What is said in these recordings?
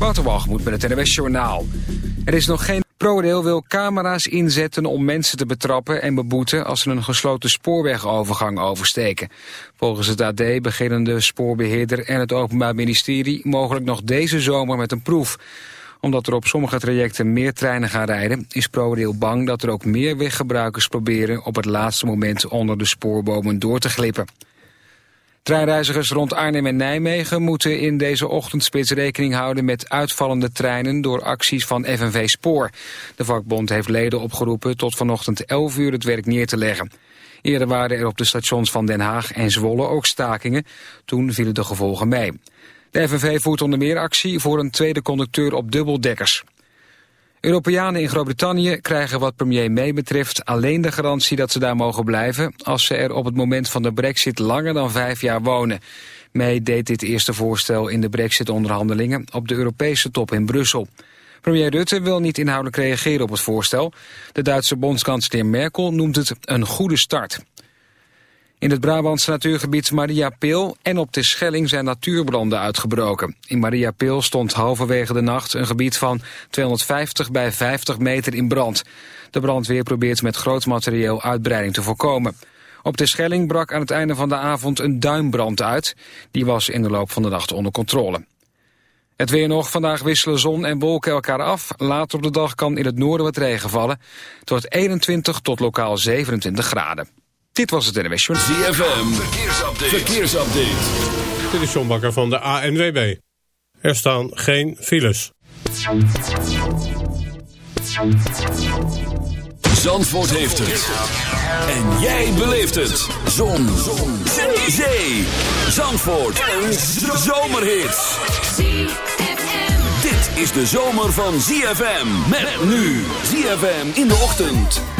Waterwalgemoed met het NWS Journaal. Er is nog geen... ProRail wil camera's inzetten om mensen te betrappen en beboeten... als ze een gesloten spoorwegovergang oversteken. Volgens het AD beginnen de spoorbeheerder en het Openbaar Ministerie... mogelijk nog deze zomer met een proef. Omdat er op sommige trajecten meer treinen gaan rijden... is ProRail bang dat er ook meer weggebruikers proberen... op het laatste moment onder de spoorbomen door te glippen. Treinreizigers rond Arnhem en Nijmegen moeten in deze ochtendspits rekening houden met uitvallende treinen door acties van FNV Spoor. De vakbond heeft leden opgeroepen tot vanochtend 11 uur het werk neer te leggen. Eerder waren er op de stations van Den Haag en Zwolle ook stakingen. Toen vielen de gevolgen mee. De FNV voert onder meer actie voor een tweede conducteur op dubbeldekkers. Europeanen in Groot-Brittannië krijgen wat premier May betreft alleen de garantie dat ze daar mogen blijven als ze er op het moment van de brexit langer dan vijf jaar wonen. May deed dit eerste voorstel in de brexit-onderhandelingen op de Europese top in Brussel. Premier Rutte wil niet inhoudelijk reageren op het voorstel. De Duitse bondskanselier Merkel noemt het een goede start. In het Brabantse natuurgebied Maria Peel en op de Schelling zijn natuurbranden uitgebroken. In Maria Peel stond halverwege de nacht een gebied van 250 bij 50 meter in brand. De brandweer probeert met groot materieel uitbreiding te voorkomen. Op de Schelling brak aan het einde van de avond een duinbrand uit. Die was in de loop van de nacht onder controle. Het weer nog. Vandaag wisselen zon en wolken elkaar af. Later op de dag kan in het noorden wat regen vallen. Wordt 21 tot lokaal 27 graden. Dit was het NWS Journal. ZFM, verkeersupdate. verkeersupdate. Dit is John Bakker van de ANWB. Er staan geen files. Zandvoort heeft het. En jij beleeft het. Zon. Zon. Zee. Zandvoort. Een zomerhit. Dit is de zomer van ZFM. Met nu. ZFM in de ochtend.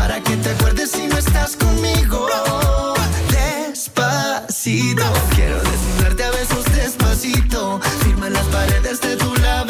Para que te acuerdes si no estás conmigo. Despacito, quiero desnudarte a besos despacito. Firma las paredes de tu laberinto.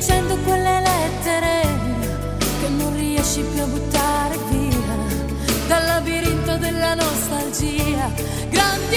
facendo quelle lettere che non riesci più a buttare via dal labirinto della nostalgia. Grandi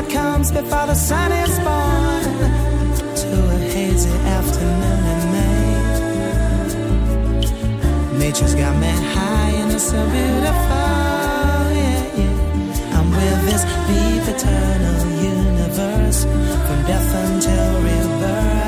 that comes before the sun is born to a hazy afternoon in May. Nature's got me high and it's so beautiful. Yeah, yeah. I'm with this deep eternal universe from death until rebirth.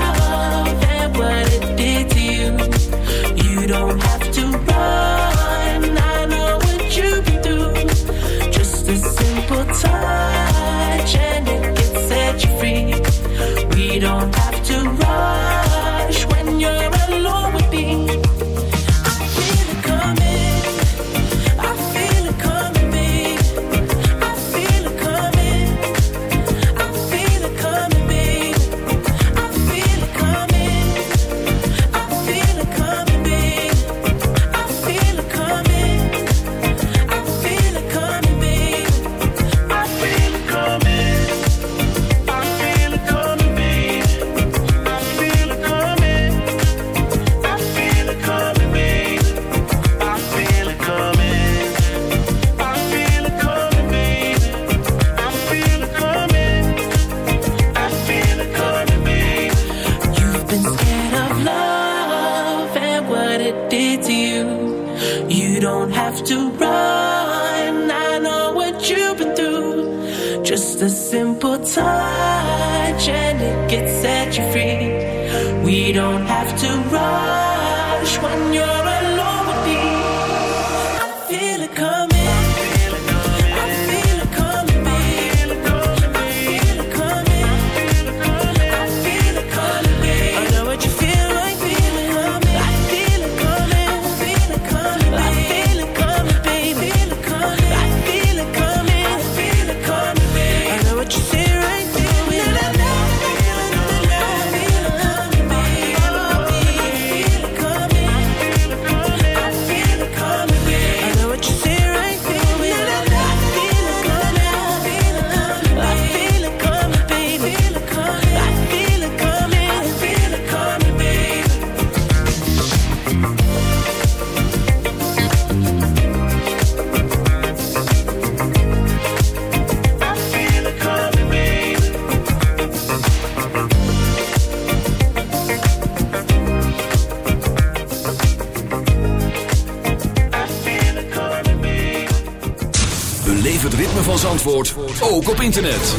Zandvoort ook op internet.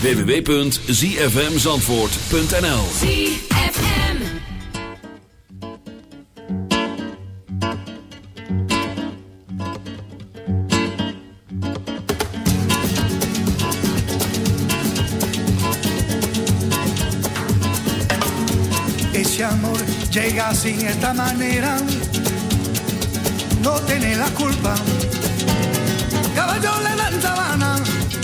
www.zfmzandvoort.nl ZFM Ese amor llega sin esta manera. No tiene la culpa.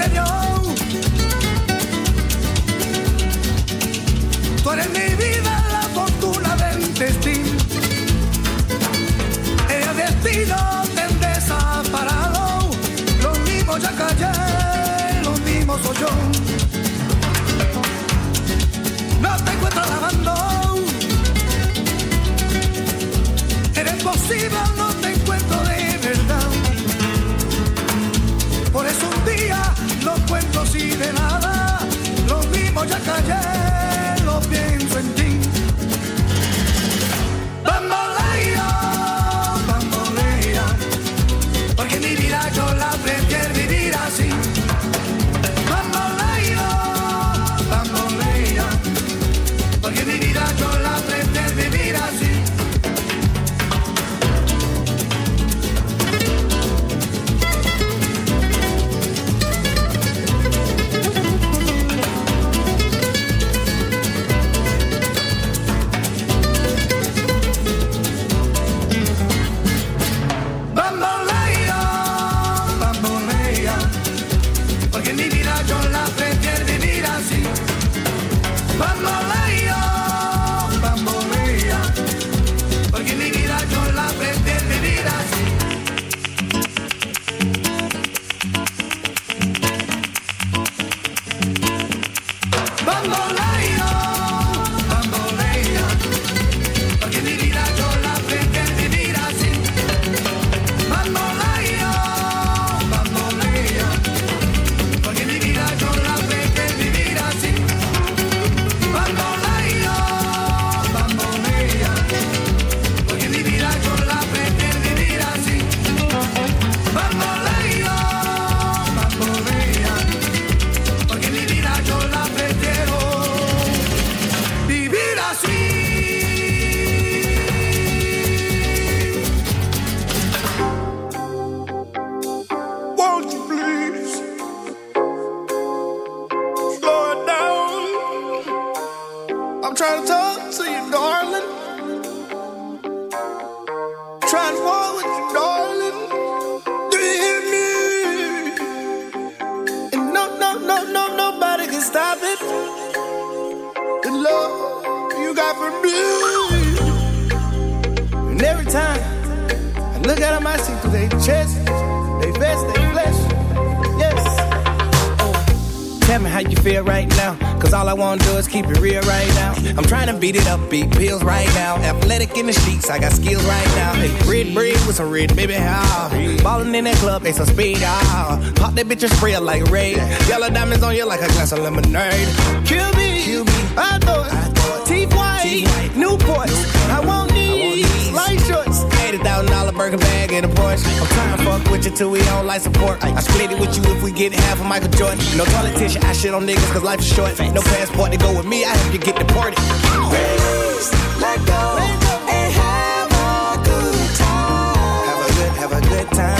me dio. Tú eres mi vida, la fortuna del destino. El destino te desaparado. Lo mismo ya callé, lo mismo soy yo. cuentos y de nada, los mismos ya callé. that bitch and spray like Raid. Yellow diamonds on you like a glass of lemonade. Kill me, Kill me. I thought, I thought. white, Newport. I want these light shorts. $80,000 burger bag and a Porsche. I'm trying to fuck with you till we don't like support. I split it with you if we get half of Michael Jordan. No politician, I shit on niggas cause life is short. No passport to go with me, I have to get deported. Raise, let go, let go. and have a good time. Have a good, have a good time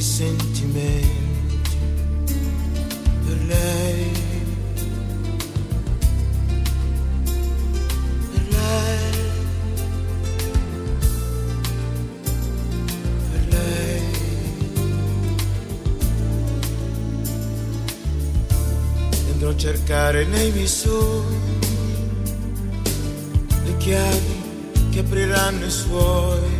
dei sentimenti per lei. Per lei. Per lei. E Andrò a cercare nei miei sogni le chiavi che apriranno i suoi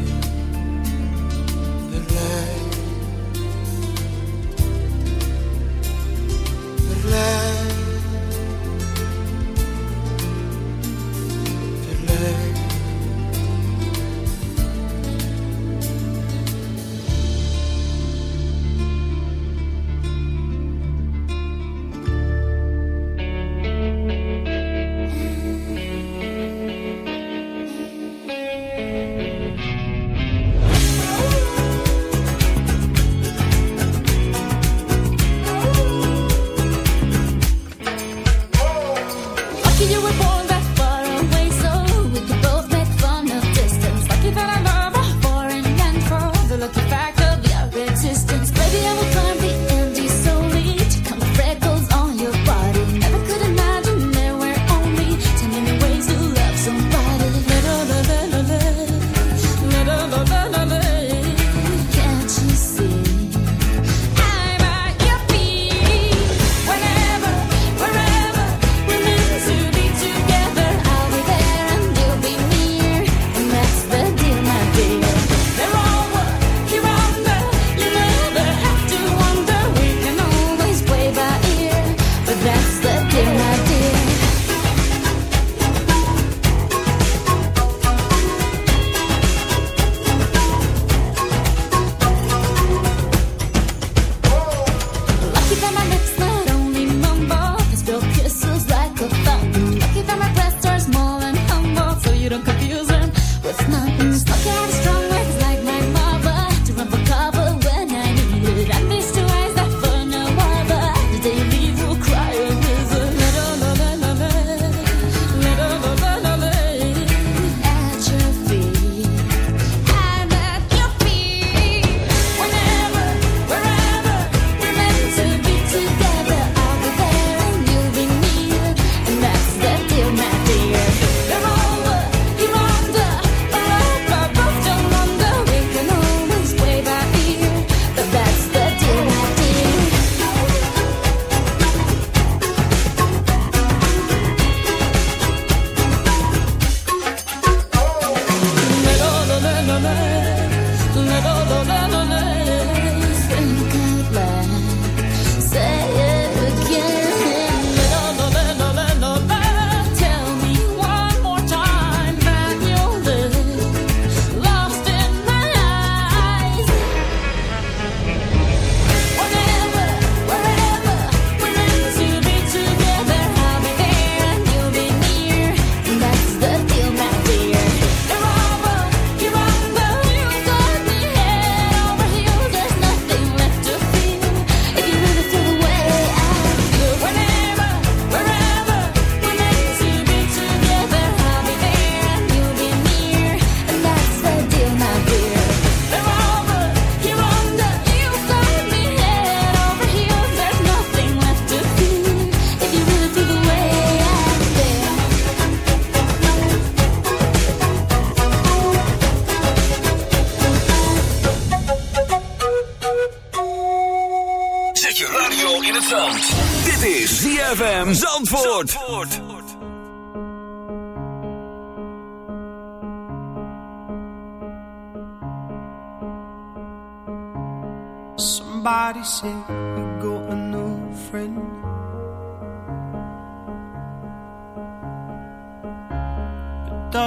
you were born.